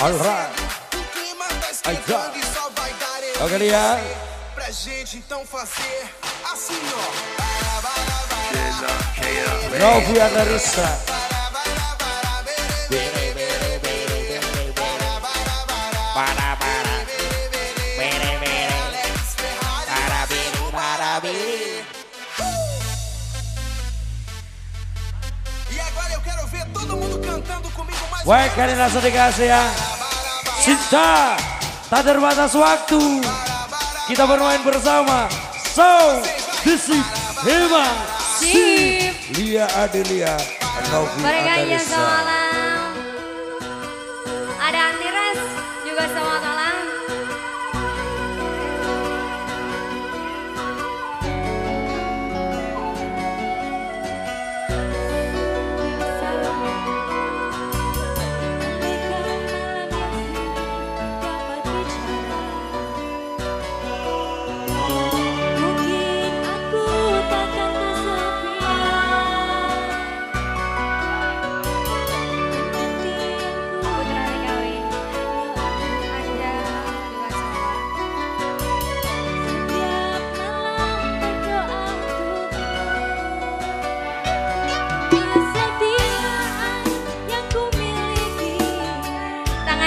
Alright. Vai. Ok, Lia. Pra gente então fazer assim, ó. Bere. Para, bere, para, bere. E agora eu quero ver todo mundo cantando comigo Baik, kalian langsung dikasih ya. Cinta, tak terbatas waktu. Kita bermain bersama. So, this is Hema. Sip. Lia Adelia. Novi Anarista. selamat malam. Ada Antiras juga selamat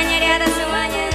Желание рядом, желание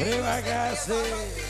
Vem bagaceiro.